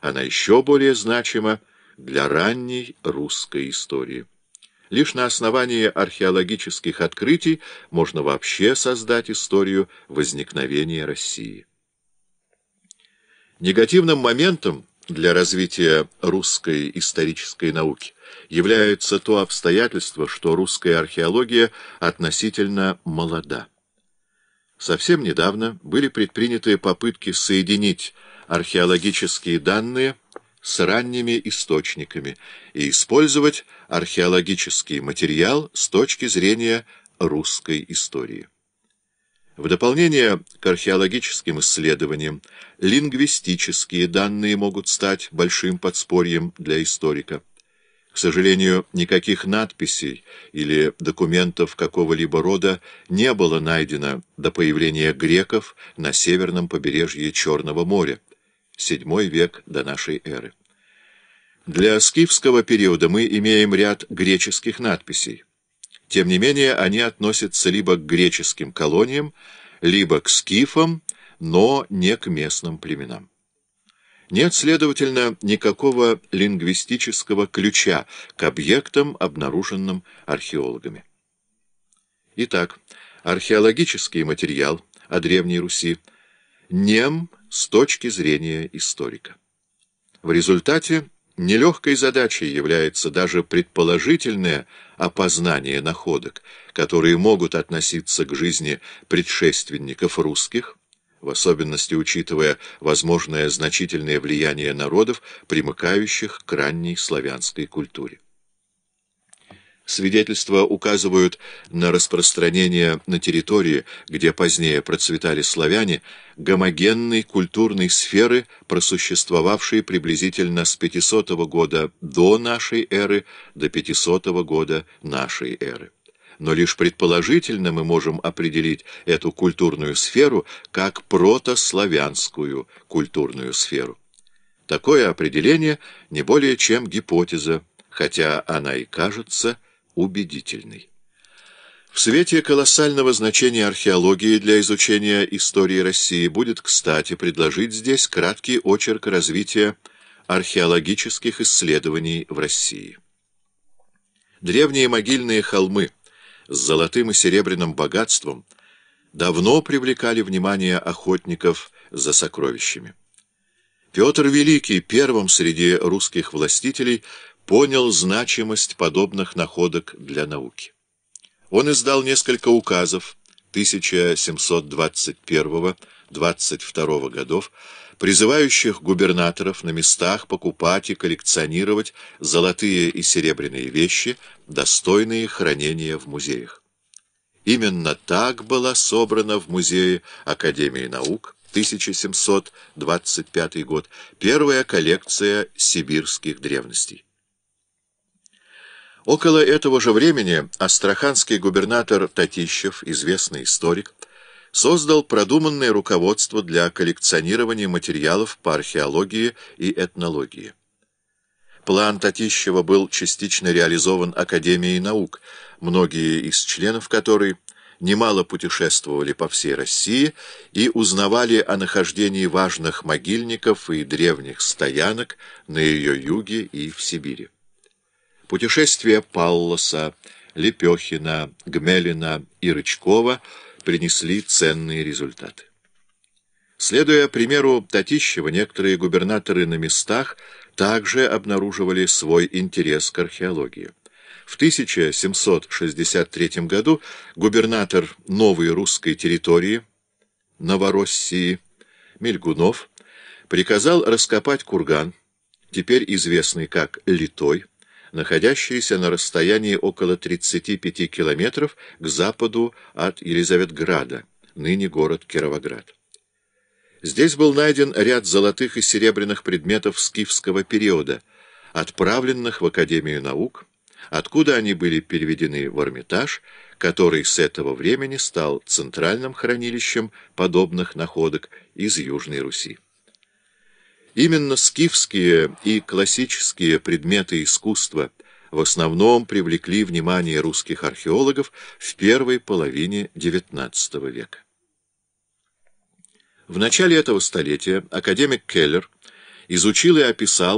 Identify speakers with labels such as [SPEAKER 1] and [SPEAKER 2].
[SPEAKER 1] она еще более значима для ранней русской истории. Лишь на основании археологических открытий можно вообще создать историю возникновения России. Негативным моментом для развития русской исторической науки является то обстоятельство, что русская археология относительно молода. Совсем недавно были предприняты попытки соединить археологические данные с ранними источниками и использовать археологический материал с точки зрения русской истории. В дополнение к археологическим исследованиям, лингвистические данные могут стать большим подспорьем для историка. К сожалению, никаких надписей или документов какого-либо рода не было найдено до появления греков на северном побережье Черного моря, VII век до нашей эры. Для скифского периода мы имеем ряд греческих надписей. Тем не менее, они относятся либо к греческим колониям, либо к скифам, но не к местным племенам. Нет, следовательно, никакого лингвистического ключа к объектам, обнаруженным археологами. Итак, археологический материал о Древней Руси нем с точки зрения историка. В результате Нелегкой задачей является даже предположительное опознание находок, которые могут относиться к жизни предшественников русских, в особенности учитывая возможное значительное влияние народов, примыкающих к ранней славянской культуре. Свидетельства указывают на распространение на территории, где позднее процветали славяне, гомогенной культурной сферы, просуществовавшей приблизительно с 500 года до нашей эры до 500 года нашей эры. Но лишь предположительно мы можем определить эту культурную сферу как протославянскую культурную сферу. Такое определение не более чем гипотеза, хотя она и кажется убедительной. В свете колоссального значения археологии для изучения истории России будет кстати предложить здесь краткий очерк развития археологических исследований в России. Древние могильные холмы с золотым и серебряным богатством давно привлекали внимание охотников за сокровищами. Петр Великий первым среди русских властителей понял значимость подобных находок для науки. Он издал несколько указов 1721-22 годов, призывающих губернаторов на местах покупать и коллекционировать золотые и серебряные вещи, достойные хранения в музеях. Именно так была собрана в музее Академии наук 1725 год первая коллекция сибирских древностей. Около этого же времени астраханский губернатор Татищев, известный историк, создал продуманное руководство для коллекционирования материалов по археологии и этнологии. План Татищева был частично реализован Академией наук, многие из членов которой немало путешествовали по всей России и узнавали о нахождении важных могильников и древних стоянок на ее юге и в Сибири. Путешествия Паллоса, Лепехина, Гмелина и Рычкова принесли ценные результаты. Следуя примеру Татищева, некоторые губернаторы на местах также обнаруживали свой интерес к археологии. В 1763 году губернатор новой русской территории, Новороссии, Мельгунов, приказал раскопать курган, теперь известный как Литой, находящийся на расстоянии около 35 километров к западу от Елизаветграда, ныне город Кировоград. Здесь был найден ряд золотых и серебряных предметов скифского периода, отправленных в Академию наук, откуда они были переведены в Эрмитаж, который с этого времени стал центральным хранилищем подобных находок из Южной Руси. Именно скифские и классические предметы искусства в основном привлекли внимание русских археологов в первой половине XIX века. В начале этого столетия академик Келлер изучил и описал